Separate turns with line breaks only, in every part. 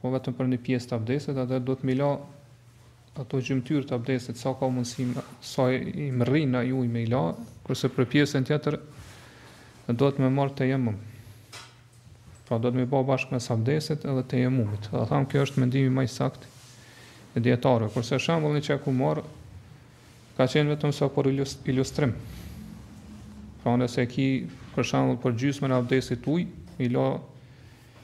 po vetëm për një pjesë të abdesit, atëherë duhet me la ato gjymtyrë të abdesit, sa ka mundësi, sa i mrrin ai ujë me i la, kurse për pjesën tjetër, duhet me marrë tejemum. Pra duhet me ba bashkim mes abdesit edhe tejemumit. Dhe thamë, kjo është mendimi ma i saktë i dijetarëve. Kurse shambullin që e ka marrë, ka qenë vetëm sa për ilustrim. Pra nëse ki për shambull për gjysmën e abdesit ujë, i la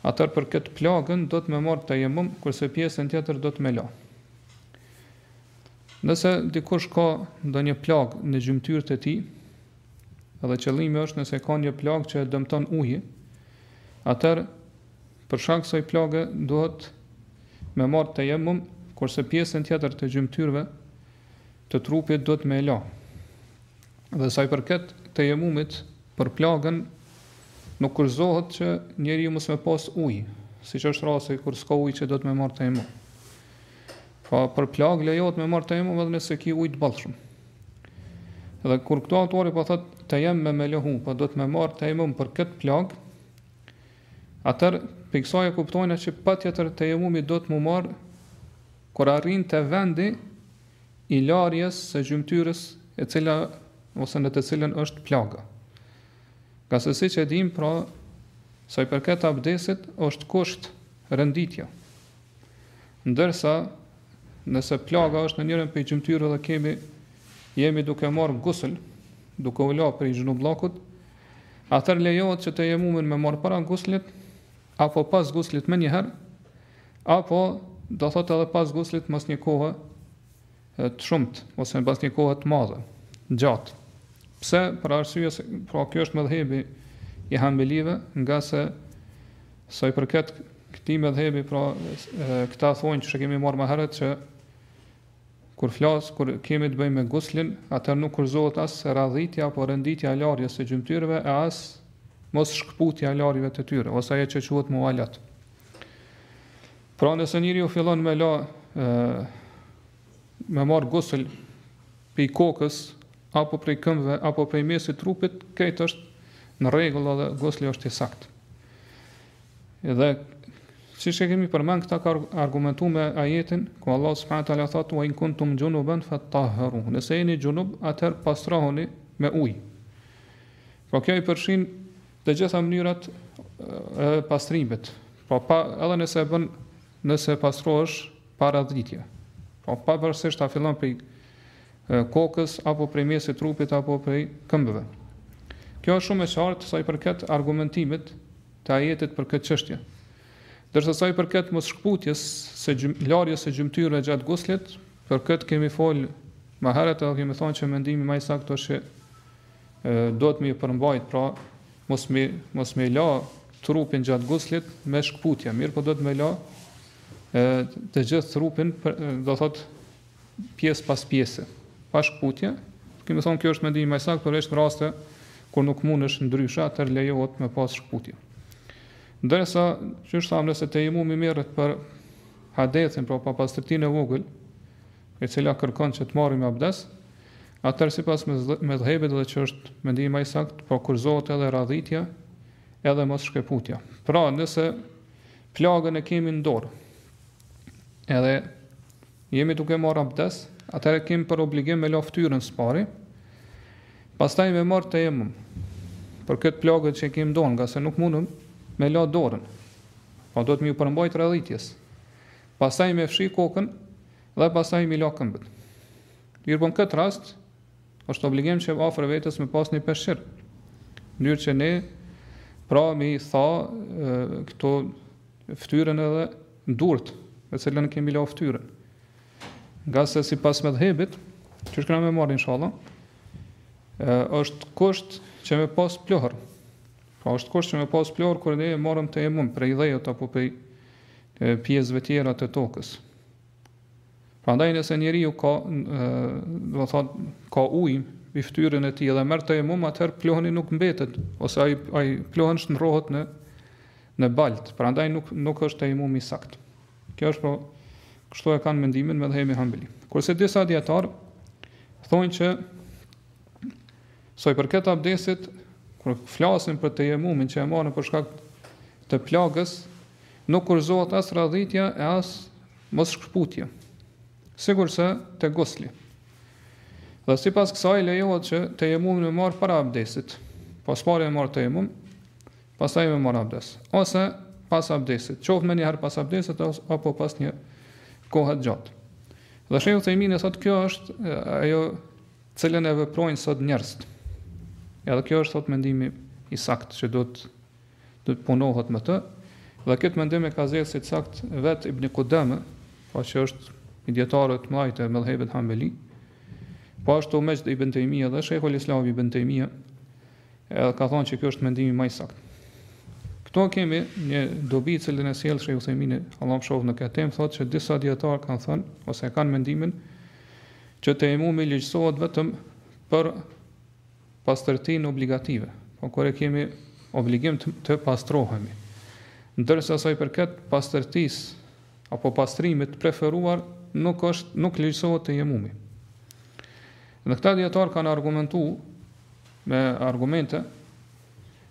Atëherë për këtë plagën duhet me marrë tejemum, kurse pjesën tjetër duhet me la. Nëse dikush ka ndonjë plagë në gjymtyrët e tij, dhe qëllimi është nëse ka një plagë që e dëmton uji, atëherë për shkak kësaj plage duhet me marrë tejemum, kurse pjesën tjetër të gjymtyrëve të trupit duhet me la. Dhe sa i përket tejemumit për plagën, nuk kushtëzohet që njeriu mos me pas ujë, siç është rasti kur s'ka ujë që duhet me marrë tejemum. Pra për plagë lejohet me marrë tejemum edhe nëse ki ujë të bollshëm. Dhe kur këtu autori po thotë tejemmeme lehu, po duhet me marrë tejemum për këtë plagë, atëherë prej kësaj e kuptojmë që patjetër tejemumi duhet m'u marrë kur arrin te vendi I larjes së gjymtyrës e cila ose në të cilën është plaga. Ngase siç e dimë pra, sa i përket abdesit është kusht renditja. Ndërsa nëse plaga është në njërën prej gjymtyrëve dhe kemi jemi duke marrë gusël, duke u la prej xhunubllëkut, atëherë lejohet që tejemumin me marrë para guslit apo pas guslit menjëherë, Apo, do thotë edhe pas guslit mas një kohe të shumtë, ose mas një kohe të madhe, gjatë. Pse? Për arsye se, pra ky është medhhebi i hanbelive, ngase, sa i përket këtij medhhebi, pra këta thonë siç e kemi marrë më herët që, kur flasë, kur kemi të bëjmë me guslin, atëherë nuk kushtëzohet as radhitja, apo renditja e larjes së gjymtyrëve, e as mosshkëputja e larjeve të tyre, ose ajo që quhet muvalat. Pra nëse njeriu fillon me la me marrë gusël prej kokës, apo prej këmbëve, apo prej mesit trupit, krejt është në rregull dhe gusli është i saktë. Dhe siç e kemi përmend këta ka argumentu me ajetin, ku Allahu subhanehu teala thotë, ue in kuntum xhunuben, fettahheru. Nëse jeni xhunub, atëherë pastrohuni me ujë. Po kjo i përshin Të gjitha mënyrat e pastrimit, po pa edhe nëse e bën nëse pastrohesh pa radhitje. Pra pavarësisht a fillon prej kokës apo prej mesit trupit apo prej këmbëve. Kjo është shumë e qartë sa i përket argumentimit të ajetit për këtë çështje. Ndërsa sa i përket mosshkputjes së gjym, larjes së gjymtyrëve gjatë guslit, për këtë kemi fol më herët edhe kemi thënë që mendimi më i saktë është që duhet me ju përmbajt, pra mos me, mos me la trupin gjatë guslit me shkputje, mirëpo duhet me la të gjithë trupin, për, do thot, pjesë pas pjese, pa shkputje, kemi thonë kjo është mendimi ma i sakt, përveç në raste, kur nuk mundesh ndryshe, atëherë lejohet me pas shkputje. Ndërsa, qysh e thamë, nëse tejemumi merret për hadethin, pra papastërtinë e vogël, e cila kërkon që të marrim abdes, Atëherë sipas medhhebit dhe që është mendimi më i saktë, po kushtëzohet edhe radhitja, edhe mosshkëputja. Pra, nëse plagën e kemi në dorë, edhe jemi duke marrë abdes, atëherë kemi për obligim me la fytyrën së pari, pastaj me marr tejemum. Për këtë plagë që kemi në dorë, ngase nuk mundëm me la dorën. Pra duhet me ju përmbajt radhitjes. Pastaj me fshi kokën dhe pastaj me la këmbët. Mirëpo në këtë rast është obligim që afër vetes me pas një peshqir. Në mënyrë që ne pra me i tha këto fytyrën edhe durt, e cilën kemi la fytyrën. Ngase sipas medhhebit, qysh kena me marrë, inshallah, është kusht që me pas pluhur. Pra është kusht që me pas pluhur, kur ne marrim tejemum prej dheut apo prej pjesëve tjera të tokës. Prandaj nëse njeriu ka, domethënë, ka ujë në fytyrën e tij dhe merr tejemum, atëherë pluhni nuk mbetet, ose ai ai pluhun shndërrohet në në balt, prandaj nuk nuk është tejemum i sakt. Kjo është po kështu e kanë mendimin medhhebi hanbeli. Kurse disa dijetarë thonë që Sa i përket abdesit, kur flasim për tejemumin që e marrim për shkak të plagës, nuk kushtëzohet as radhitja e as mosshkëputja, sikurse te gusli. Dhe sipas kësaj lejohet që tejemumin me marrë para abdesit, pra së pari me marrë tejemum, pastaj me marrë abdes, ose pas abdesit, qoftë menjëherë pas abdesit, apo pas një kohe të gjatë. Dhe shejh Uthejmini thotë kjo është ajo cilën e veprojnë sot njerëzit. Edhe kjo është thotë mendimi i saktë që duhet të punohet me të. Dhe këtë mendim e ka zgjedhë si të saktë vet Ibn Qudame, pra që është prej dijetarëve të mëdhenj të medhhebit Hambeli. Po ashtu Mexhd ibn Tejmije dhe Sheikhul Islam ibn Tejmije e ka thonë që ky është mendimi më i saktë. Këtu kemi një dobi të cilën e sjell Sheikh Uthejmini, Allahu e mëshiroftë, në këtë temë thotë që disa dijetarë kanë thënë ose kanë mendimin Që tejemumi ligjësohet vetëm për pastërtinë obligative, pra kur e kemi obligim të pastrohemi. Ndërsa sa i përket pastërtisë apo pastrimit të preferuar, nuk është nuk ligjësohet tejemumi. Dhe këta dijetarë kanë argumentu me argumente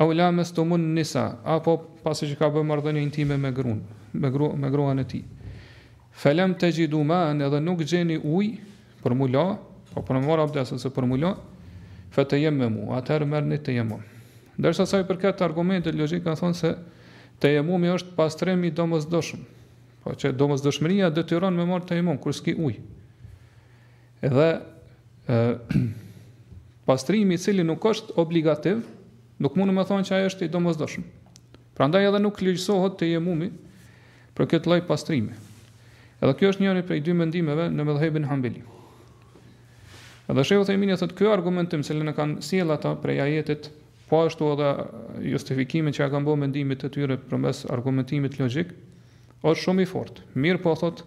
Ew lamestumun nisa, apo pasi që ka bërë marrëdhënie intime me gruan, me gruan, me gruan e tij. Felem tejidu ma'an, edhe nuk gjeni ujë për mu la, pra për me marrë abdes ose për mu la, fetejemmemu, atëherë merrni tejemum. Ndërsa sa i përket argumentit logjik kanë thonë se tejemumi është pastrim i domosdoshëm. Pra që domosdoshmëria detyron me marrë tejemum kur s'ki ujë. Edhe e, pastrimi i cili nuk është obligativ, nuk mundesh me thonë që ai është i domosdoshëm. Prandaj edhe nuk ligjësohet tejemumi për këtë lloj pastrimi. Edhe ky është njëri prej dy mendimeve në medhhebin hambeli. Edhe Shejh Uthejmini thotë ky argumentim cilin e kanë sjellë ata prej ajetit, po ashtu edhe justifikimin që e kanë bo mendimit të tyre përmes argumentimit logjik, është shumë i fortë. Mirëpo thotë,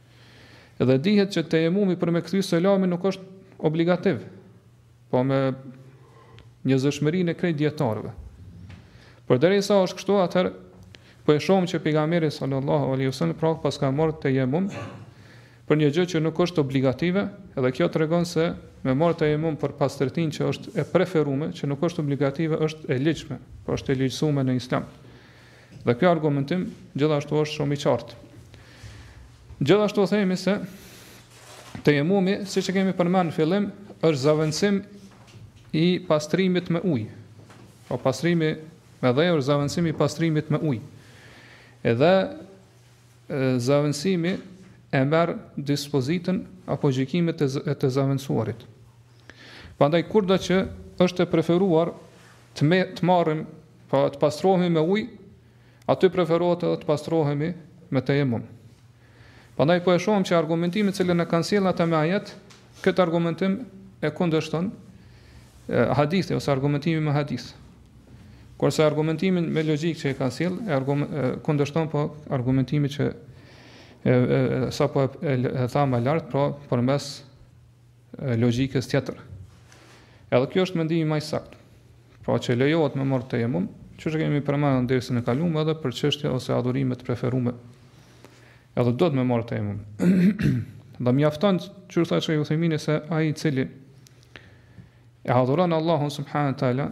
Edhe dihet që tejemumi për me kthy selamin nuk është obligativ, pra me njëzëshmërinë e krejt dijetarëve. Përderisa është kështu atëherë, po e shohim që pejgamberi sallallahu alaihi sallam prapseprap ka marrë tejemum për një gjë që nuk është obligative, edhe kjo tregon se me marrë tejemum për pastërtinë që është e preferume, që nuk është obligative, është e ligjshme, pra është e ligjësume në islam. Dhe ky argumentim gjithashtu është shumë i qartë. Gjithashtu themi se tejemumi, siç e kemi përmend në fillim, është zëvendësim i pastrimit me ujë. Apo pastrimi me dhe është zëvendësim i pastrimit me ujë. Edhe zëvendësimi e merr dispozitën apo gjykimin e të zëvendësuarit. Prandaj, kurdo që është e preferuar të, me, të marrim Pra të pastrohemi me ujë, aty preferohet edhe të pastrohemi me tejemum. Prandaj po e shohim që argumentimi të cilin e kanë sjellë ata me ajet, këtë argumentim e kundërshton hadithi ose argumentimi me hadith. Kurse argumentimin me logjikë që e kanë sjellë, e kundërshton po argumentimi që e, e, e, sapo e, e, e thamë më lart, pra përmes logjikës tjetër. Edhe kjo është mendimi më i saktë. Pra që lejohet me marr tejemum, siç kemi përmenë në dersin e kalum edhe për çështje ose adhurimet e preferume. Edhe duhet me marr tejemum. dhe mjafton që është e që ju themini se ai i cili e adhuran Allahun subhanahu wa taala,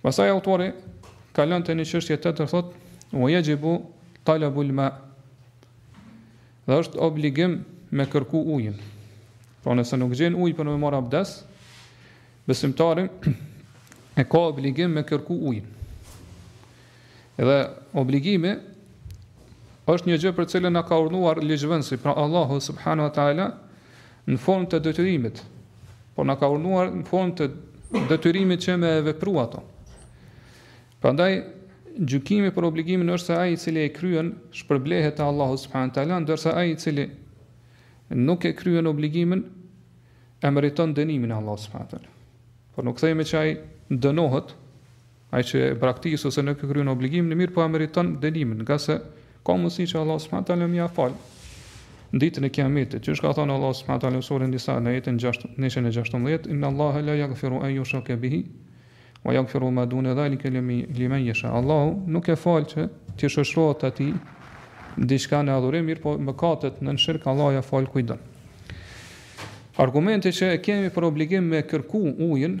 Pastaj autori kalon te një çështje tjetër thotë wa yajibu talabul ma. Dhe është obligim me kërku ujin. Pra nëse nuk gjen ujë për me marr abdes, besimtari e ka obligim me kërku ujin. Dhe obligimi është një gjë për cilën na ka urdhëruar ligjvënësi, pra Allahu subhanahu wa taala Në formë të detyrimit, pra na ka urnuar në formë të detyrimit që me e vepru ato. Prandaj, gjykimi për obligimin është se ai i cili e kryen shpërblehet te Allahu subhanahu teala, ndërsa ai i cili nuk e kryen obligimin e meriton dënimin e Allahu subhanahu teala. Por nuk themi që ai dënohet Ai që e braktis ose nuk e kryen obligimin, mirëpo e meriton dënimin, ngase ka mundësi që Allah subhanahu taala me ia fal në ditën e Kiametit. Siç ka thënë Allah subhanahu taala në suren Nisa në ajetin 116, inna Allah la yaghfiru an yushraka bihi wa yaghfiru ma duna dhalika liman yasha. Allahu nuk e fal që t'i shoqërohet atij diçka në adhurim, mirëpo mëkatet nën shirk Allah ia fal kujt don. Argumenti që e kemi për obligim me kërku ujin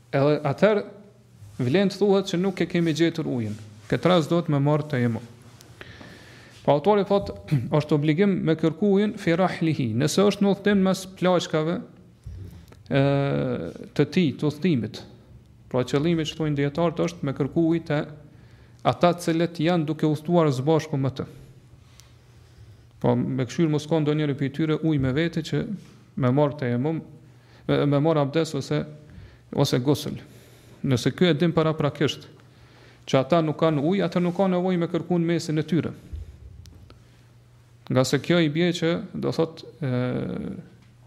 Edhe atëherë vlen të thuhet që nuk e kemi gjetur ujin. Në këtë rast duhet me marrë tejemum. Pra autori thot, është obligim me kërku ujin fi rahlihi, nëse është në udhëtim mes plaçkave e, të tij, të udhëtimit. Pra qëllimi siç thonë dijetarët është me kërku ujë te ata të cilët janë duke udhëtuar së bashku me të. Pra me kqyrë mos ka ndonjëri prej tyre ujë me vete që Me marr tejemum, me marr abdes ose gusl. Nëse ky e din paraprakisht që ata nuk kanë ujë, atëherë nuk ka nevojë me kërku në mesin e tyre. Ngase kjo i bie që domethënë,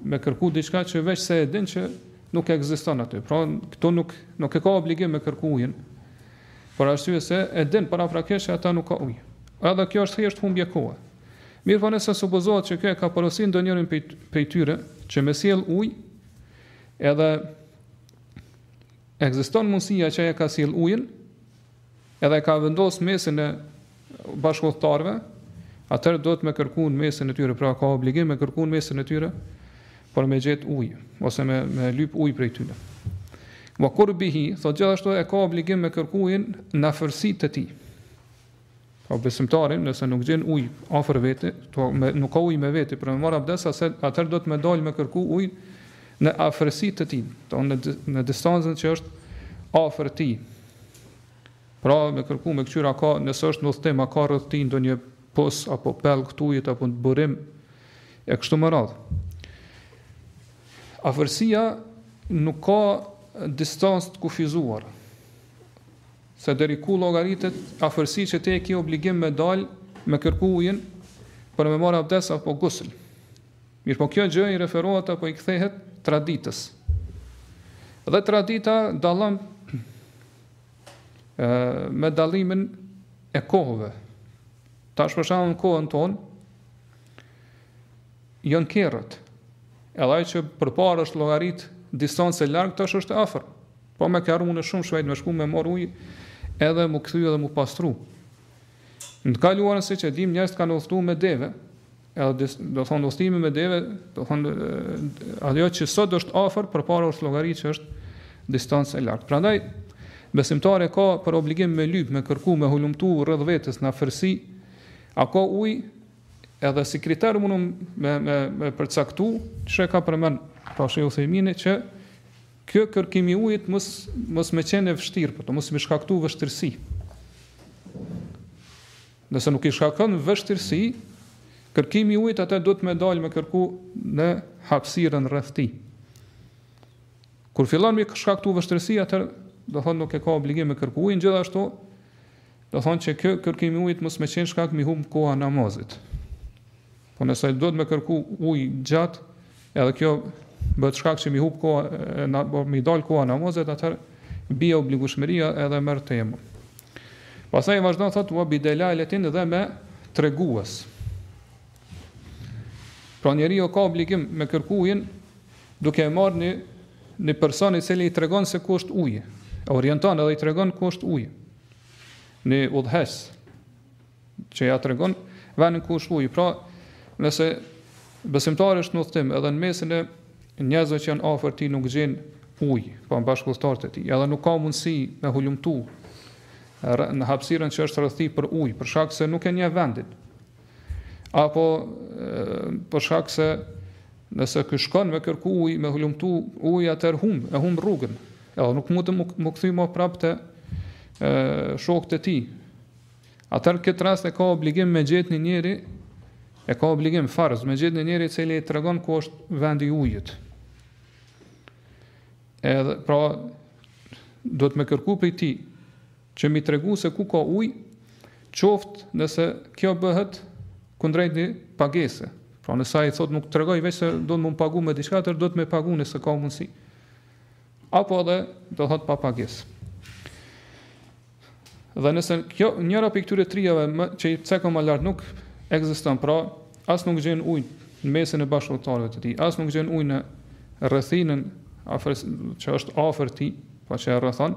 me kërku diçka që veçse e din që nuk ekziston aty. Pra, këtu nuk, nuk e ka obligim me kërku ujin. Për arsye se e din paraprakisht që ata nuk kanë ujë. Edhe kjo është thjesht humbje kohe. Mirëpo nëse supozohet që ky e ka porositë ndonjërin prej tyre që me sjellë ujë, edhe ekziston mundësia që ai e ka sjellë ujin, edhe e ka vendosë në mesin e bashkëudhëtarëve, atëherë duhet me kërku në mesin e tyre, pra ka obligim me kërku në mesin e tyre, për me gjetë ujë, ose me, me lypë ujë prej tyre. Wa qurbihi, thot gjithashtu e ka obligim me kërku ujin në afërsi të tij. Po besimtari nëse nuk gjen ujë afër veti, po me, nuk ka ujë me veti për të marrë abdes, atëherë duhet me dalë me kërku ujë në afërsi të tij, domethënë në distancën që është afër tij. Pra me kërku me këqyr a ka, nëse është në udhëtim, a ka rreth tij ndonjë pus apo pellg të ujit apo një burim e kështu me radhë. Afërsia nuk ka distancë të kufizuar. Se deri ku llogaritet afërsi që ti e ki obligim me dal me kërku ujin për me marr abdes apo gusl. Mirëpo kjo gjë i referohet apo i kthehet traditës. Dhe tradita dallon me dallimin e kohëve. Tash për shembull në kohën tonë janë kerrët. Edhe ai që përpara është llogaritë distancë e largët tash është e afër. Po me kerr mun shumë shpejt me shku me marr ujë edhe mu kthy edhe mu pastru. Në të kaluarën siç e dimë njerëzit kanë udhëtuar me deve, edhe domethënë udhëtimi me deve, domethënë ajo që sot është afër përpara është llogaritë që është distancë e largët. Prandaj besimtari ka për obligim me lyp, me kërku, me hulumtu rreth vetes në afërsi, a ka ujë edhe si kriter mundum me me me përcaktu, çka ka përmend pra Shejh Uthejmini që Ky kërkim i ujit mos mos me qenë e vështirë, po domethënë mos me i shkaktu vështirësi. Nëse nuk i shkakton vështirësi, kërkimi i ujit atëherë duhet me dalë me kërku në hapësirën rreth tij. Kur fillon me i shkaktu vështirësi, atëherë domethënë nuk e ka obligim me kërku ujin, gjithashtu Do të thonë që ky kërkim i ujit mos me qenë shkak mi humb koha namazit. Po nëse duhet me kërku ujë gjatë, edhe kjo bëhet shkak që mi humb koha e na po mi dal koha namazit, atëherë bie obligueshmëria edhe merr tejemum. Pastaj vazhdon thotë wa bidelaletin dhe me tregues. Pra njeriu ka obligim me kërku ujin duke e marrë një një person i cili i tregon se ku është uji. E orienton edhe i tregon ku është uji. Një udhëheqës që ja tregon vendin ku është uji. Pra, nëse besimtari është në udhëtim edhe në mesin e njerëzve që janë afër tij nuk gjen ujë, apo bashkëudhëtarët e tij, edhe nuk ka mundësi me hulumtu në hapësirën që është rreth tij për ujë, për shkak se nuk e njeh vendin. Apo për shkak se nëse ky shkon me kërku ujë, me hulumtu ujë, atëherë humb, e humb rrugën. Edhe nuk mund me u kthy më prapë te shokët e tij. Atëherë këtë rast e ka obligim me gjetë një njeri e ka obligim farz me gjetë një njeri i cili i tregon ku është vendi i ujit. Edhe pra duhet me kërku prej tij që mi tregu se ku ka ujë, qoftë nëse kjo bëhet kundrejt një pagese. Pra nëse ai thotë nuk tregoj veç se duhet me pagu me diçka, atëherë duhet me pagu nëse ka mundësi. Apo edhe do thotë pa pagesë. Dhe nëse kjo njëra prej këtyre trijave më që i cekëm më lart nuk ekziston, pra as nuk gjen ujë në mesin e bashkudhtarëve të tij, as nuk gjen ujë në rrethinën afër që është afër tij, apo që e rrethon,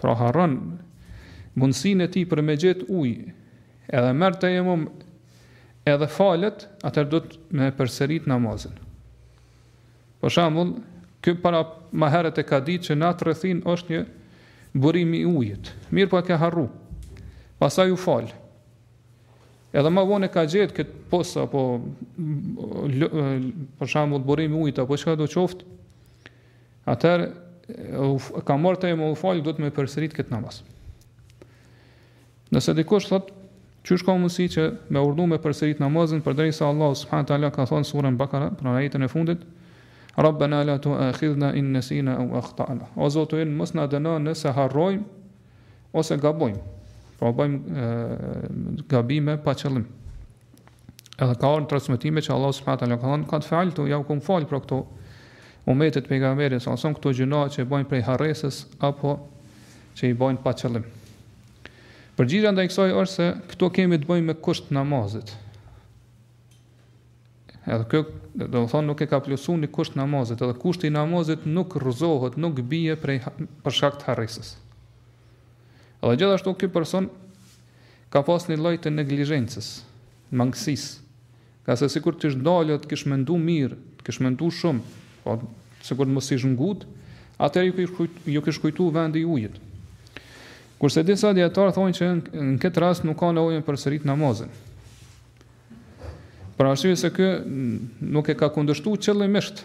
Pra harron mundësinë e tij për me gjet ujë, edhe merr tejemum, edhe falet, atëherë duhet me përsërit namazin. Për shembull, ky para më herët e ka ditë që në atë rrethin është një burim i ujit. Mirëpo e ka harru. Pastaj u fal. Edhe më vonë ka gjetë kët pus apo për shembull burim i ujit apo çkado qoftë, Atëherë ka marrë tejemum u fal, duhet me përsërit këtë namaz. Nëse dikush thot, qysh ka mundësi që me urdhnu me përsërit namazin, përderisa Allah subhanehu teala ka thonë në suren Bekara, pra në ajetin e fundit, Rabbena la tuakhidhna in nesina eu akhtana. O Zoti ynë, mos na dëno nëse harrojmë, ose gabojmë. Pra bëjmë e, gabime pa qëllim. Edhe ka ardh në transmetime që Allah subhanahu taala ka thënë kad fealtu jau kom fal për këto umetit pejgamberit salallahu alejhi selem këto gjëna që bëjnë prej harresës apo që i bëjnë pa qëllim. Përgjigja ndaj kësaj është se këtu kemi të bëjmë me kusht namazit. Edhe ky, do të thonë nuk e ka plotësuar një kusht namazit, edhe kushti i namazit nuk rrëzohet, nuk bie prej për shkak të harresës. Edhe gjithashtu ky person Ka pas një lloj të neglizhencës, mangësisë, ngase sikur të ish ndalë dhe të kish mendu mirë, të kish mendu shumë, po sikur të mos ish ngut, atëherë ju kish kujt, ju kish kujtu vendi i ujit. Kurse disa dijetarë thonë që në këtë rast nuk ka nevojë me përsërit namazin. Për arsye se ky nuk e ka kundërshtuar qëllimisht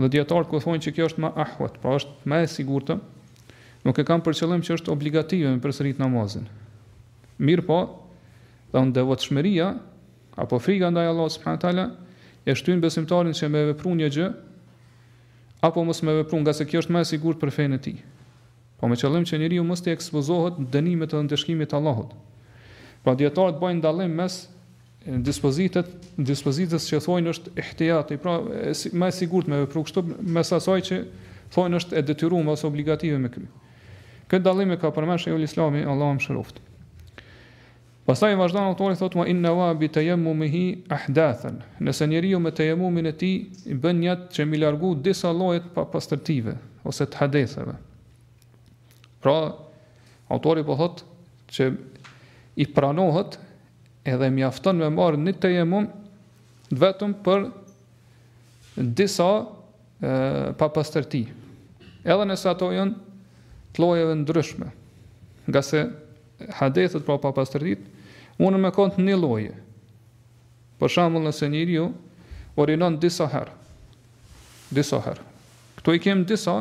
Dhe dijetarët kur thonë që kjo është më ahwat, pra është më e sigurtë, nuk e kanë për qëllim që është obligative me përsërit namazin. Mirpo, domethënë devotshmëria apo frika ndaj Allahut subhanahu wa taala e shtyn besimtarin që me vepru një gjë apo mos me vepru ngase kjo është më e sigurt për fenë e tij. Po me qëllim që njeriu mos të ekspozohet dënimit dhe ndëshkimit të Allahut. Pra dijetarët bëjnë dallim mes dispozitet, dispozitës që thonë është ihtijati, pra më e sigurt me vepru kështu mes asaj që thonë është e detyruar ose obligative me kry. Këtë dallim e ka përmendur Shejhul Islami, Allahu e mëshiroftë. Pastaj vazhdon autori thotë wa in nawa bi tayammumihi ahdathan. Nëse njeriu me tayammumin e tij i bën njet që me i largu disa lloje të papastërtive ose të hadetheve. Pra autori po thotë që i pranohet Edhe mjafton me marrë një tejemum vetëm për disa papastërti. Edhe nëse ato janë të llojeve të ndryshme. Ngase hadethet pra papastërtitë, munë me kon të një lloji. Për shembull nëse njeriu urinon disa herë. Disa herë. Këtu i kemë disa,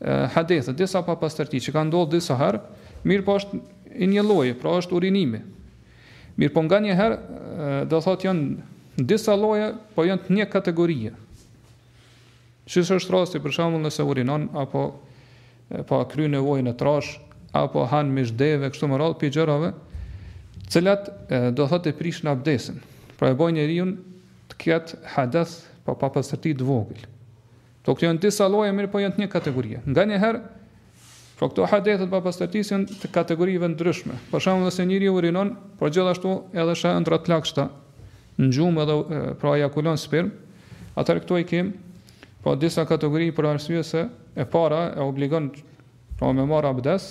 hadethe, disa papastërti, që kanë ndodhë disa herë, mirëpo është i një lloji, pra është urinimi. Mirëpo nganjëherë, do thot janë disa lloje, po janë të një kategorie. Siç është rasti, për shembull nëse urinon, apo pa po kry nevojën e trashë, apo han mish deve, kështu me radhë, prej gjërave të cilat do thot e prishin abdesin. Pra e bojn njeriun të ketë hadeth, apo papastërti të vogël. Po këto janë disa lloje, mirëpo janë të një kategorie. Nganjëherë, po këto hadethet papastërtitë janë të kategorive të ndryshme. Për shembull nëse njeriu urinon, por gjithashtu edhe sheh ëndrra të lagështa, në gjumë edhe pra ejakulon spermë, atëherë këto i kem, po disa kategori për arsye se e para e obligon pra me marrë abdes,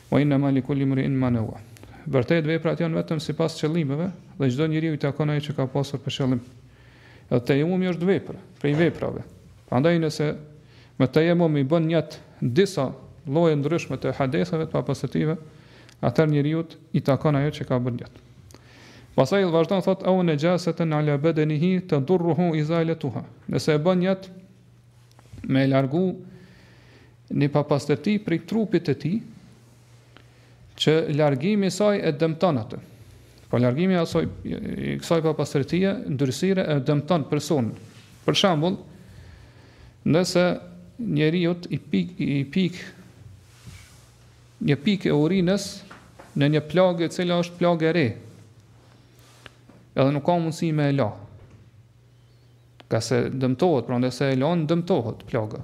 Wa innama li kulli mri'in ma nawa Vërtet veprat janë vetëm sipas qëllimeve dhe çdo njeriut i takon ajo që ka pasur për qëllim. Edhe tejemumi është vepër, prej veprave. Prandaj nëse me tejemum i bën njet disa lloje të ndryshme të hadetheve të papastërtive, atëherë njeriut i takon ajo që ka bërë njet. Pastaj edhe vazhdon thotë au najasatan ala badanihi tadurruhu izalatuha. Nëse e bën njet me largu Një papastërti prej trupit të tij që largimi i saj e dëmton atë. Po largimi i asaj i kësaj papastërtie ndyrësire e dëmton personin. Për shembull, nëse njeriut i pik i pik një pikë e urinës në një plagë e cila është plagë e re. Edhe nuk ka mundësi me e la. Ngase dëmtohet, pra nëse e lan, dëmtohet plaga.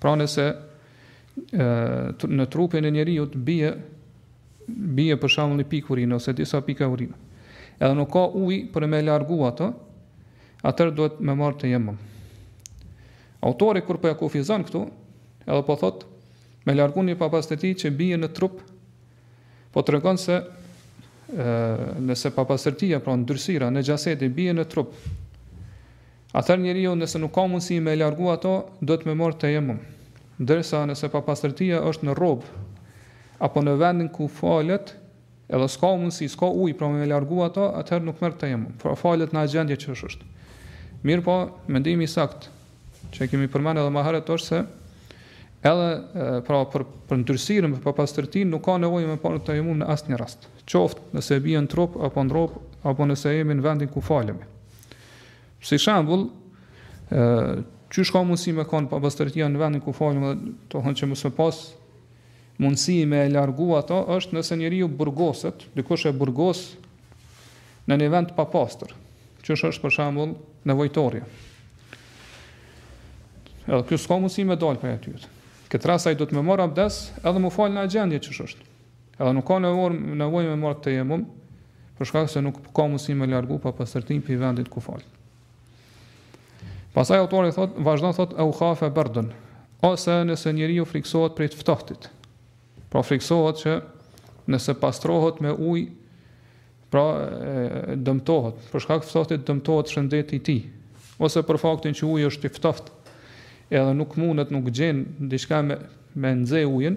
Pra nëse në trupin e njeriut bie bie për shembull një pikë urine ose disa pika urine. Edhe nuk ka ujë për me largu ato, atëherë duhet me marr tejemum. Autori kur po e kufizon këtu, edhe po thot me largu një papastërti që bie në trup, po tregon se ë nëse papastërtia pra ndyrësira në xhesedin bie në trup, Atëherë njeriu nëse nuk ka mundësi me e largu ato, duhet me marrë tejemum. Ndërsa nëse papastërtia është në rrobë, apo në vendin ku falet, edhe s'ka mundësi, s'ka ujë pra me e largu ato, atëherë nuk merr tejemum, pra falet në atë gjendje që është. Mirëpo, mendimi i saktë, që e kemi përmend edhe më herët është se edhe pra për për ndyrësirën për papastërtinë nuk ka nevojë me marr tejemum në asnjë rast, qoftë nëse e bie në trup apo në rrobë, apo nëse jemi në vendin ku falemi. Si shembull, ë çysh ka mundësi me kon papastërtia në vendin ku falemi edhe dmth që mos me pas mundësi me e largu ato është nëse njeriu burgoset, dikush e burgos në një vend t'papastër, që është për shembull nevojtorja. Edhe ky s'ka mundësi me dalë prej aty. Këtë rast ai duhet me marr abdes edhe m'u falë në at gjendje që është. Edhe nuk ka nevojë nevojë me marr tejemum, për shkak se nuk ka mundësi me largu papastërtinë prej vendit ku falet. Pastaj autori thot, vazhdon thot au khafe berden, ose nëse njeriu friksohet prej të ftohtit. Pra friksohet që nëse pastrohet me ujë, pra dëmtohet, për shkak të të ftohtit dëmtohet shëndeti i tij, ose për faktin që uji është i ftohtë, edhe nuk mundet, nuk gjen diçka me me nxe ujin,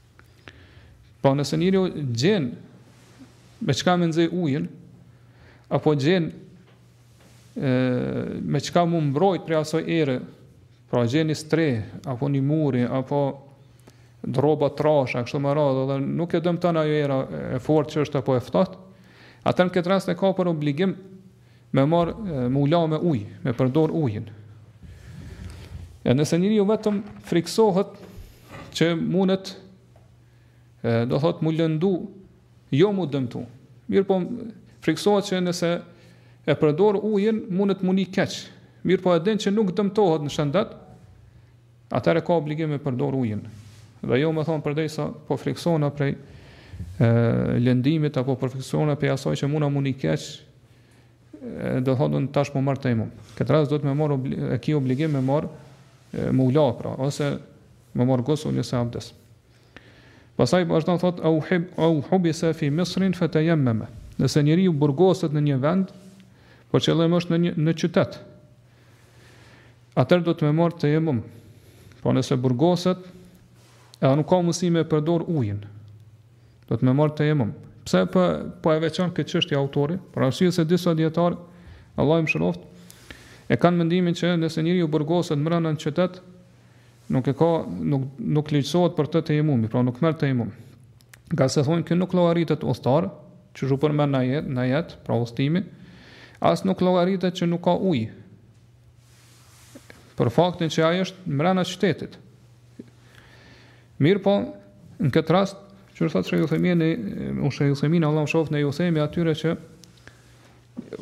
Po nëse njeriu gjen me çka me nxej ujin, apo gjen me çka mu mbrojt prej asoj ere, pra gjen një stre, apo një mur, apo rroba t'trasha, kështu me radhë, edhe nuk e dëmton ajo era e fort që është apo e ftoht, atëherë në këtë rast e ka për obligim Me marrë, me u la me ujë, me përdor ujin. E nëse njeriu vetëm friksohet që mundet, do thot mu lëndu, jo mu dëmtu. Mirëpo friksohet që nëse e përdor ujin, mundet mu ni keq. Mirëpo e din që nuk dëmtohet në shëndet, atëherë e ka obligim me përdor ujin. Dhe jo me thonë përdej sa po friksona prej e, lëndimit apo po friksona prej asaj që muna mu ni keq, do thotë unë tash me marr tejemum. Këtë rast dohet me marr e ki obligim me marr me u la pra ose me marr gusul ose abdes. Pastaj vazhdon thotë au hub au hubisa fi misrin fatayammama. Nëse njeriu burgoset në një vend, po që themi është në një në qytet. Atëherë dohet me marr tejemum. Po nëse burgoset, edhe nuk ka mundësi me e përdor ujin. dohet me marr tejemum. Pse po po e veçon këtë çështje autori? Për arsye se disa dietar, Allahu i mëshiroft, e kanë mendimin që nëse njeriu burgoset mbrena në qytet, nuk e ka nuk nuk lehtësohet për të tejemumi, pra nuk merr tejemum. Ngase thonë që nuk llogaritet udhtar, që është përmend në ajet, në ajet, pra udhëtimi, as nuk llogaritet që nuk ka ujë. për faktin që ai është mbrana qytetit. Mirëpo, në këtë rast, qysh thotë shejh Uthejmin shejh Uthejmin Allahu e mëshiroftë ne ju themi atyre që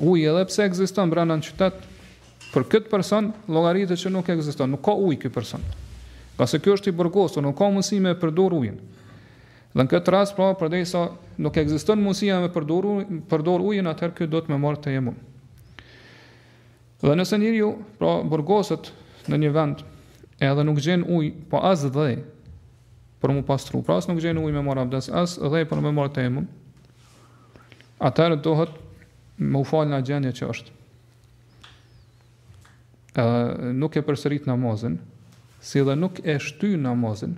uji edhe pse ekziston mbrana në qytet, për këtë person llogaritet që nuk ekziston, nuk ka ujë këtë person. Ngase ky është i burgosur, nuk ka mundësi me përdor ujin. Dhe në këtë rast, pra, përderisa nuk ekziston mundësia me përdor, përdor ujin, atëherë ky dohet me marr tejemum. Dhe nëse njeriu pra burgoset në një vend edhe nuk gjen ujë, po as dhe për mu pastru, pra as nuk gjen ujë me marr abdes, as dhe për me marr tejemum, atëherë dohet me u falë në gjendje që është. E, nuk e përsërit namazin, si dhe nuk e shty namazin,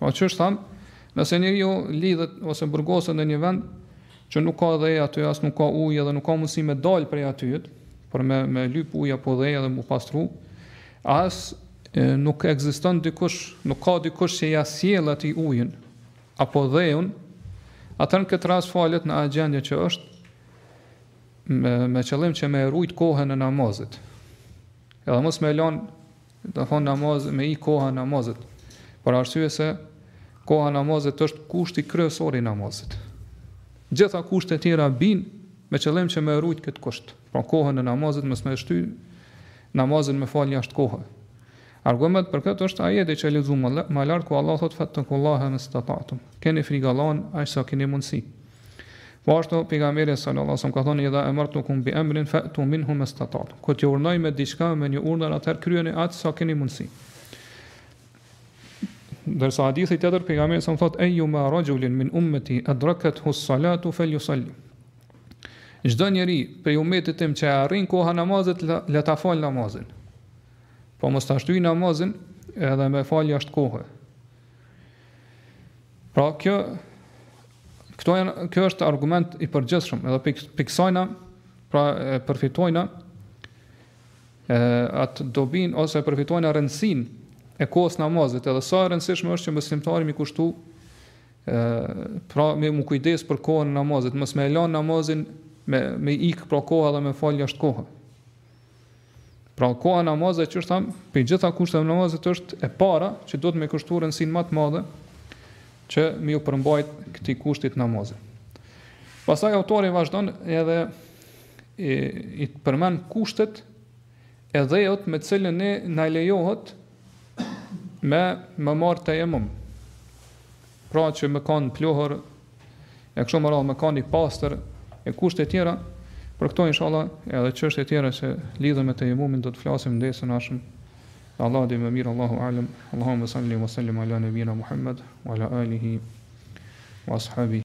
Po qysh thamë, nëse njeriu lidhet ose burgoset në një vend, që nuk ka dhe aty, as nuk ka ujë dhe nuk ka mundësi me dalë prej atyhit, për me, me lypë ujë apo dhe edhe mu pastru, as nuk ekziston dikush, nuk ka dikush që ia sjell atij ujin, apo dheun, atëherë në këtë rast falet në at gjendje që është, me, me qëllim që me rujtë kohën e namazit, edhe mos me lanë, Do thotë namaz me ik koha namazit. Për arsye se koha namazit është kushti kryesor i namazit. Gjitha kushtet tjera bin me qëllim që me rujt këtë kusht. Pra kohën e namazit mos me shty namazin me falë jashtë kohës. Argument për këtë është ajeti që lexuam më lart ku Allah thotë fattakullaha mastata'tum. Keni frikë Allahun aq sa keni mundësi. Po ashtu pejgamberi sallallahu alajhi wasallam ka thënë idha amartukum bi amrin fa'tu minhu mastata'tum. Kur t'ju urdhnoj me diçka, me një urdhër, atëherë kryeni aq sa keni mundësi. Ndërsa hadithi tjetër pejgamberi sa thot ejuma rajulin min ummeti adrakathus salatu fel jusali. Çdo njeri prej umetit tim që e arrin koha namazit le ta fal namazin. Po mos ta shtyj namazin edhe me fal jashtë kohës. Pra kjo Këto janë, ky është argument i përgjithshëm, edhe pik, piksojna, pra e përfitojna e, atë dobin, ose e përfitojna rëndësinë e kohës namazit, edhe sa e rëndësishme është që besimtari me i kushtu, e, pra me u kujdes për kohën namazit, mos me e lan namazin, me, me ikë pra koha edhe me falë jashtë kohe. Pra koha e namazit që siç thamë, prej gjitha kushtet e namazit është e para që duhet me i kushtu rëndësinë ma të madhe që me ju përmbajt këtij kushti të namazit. Pastaj autori vazhdon edhe e i përmend kushtet e dheut me të cilën ne na lejohet me me marr tejemum. pra që me kanë pluhur, e kështu me radhë me kanë i pastër, e kushte tjera, për këto inshallah edhe çështje tjera që lidhen me tejemumin do të flasim n'dersin e ardhshëm, dhe Allahu e di më mirë, Allahu alëm, Allahumme salli wa sallim ala nebijjina Muhammed, wa ala alihi wa ashabihi.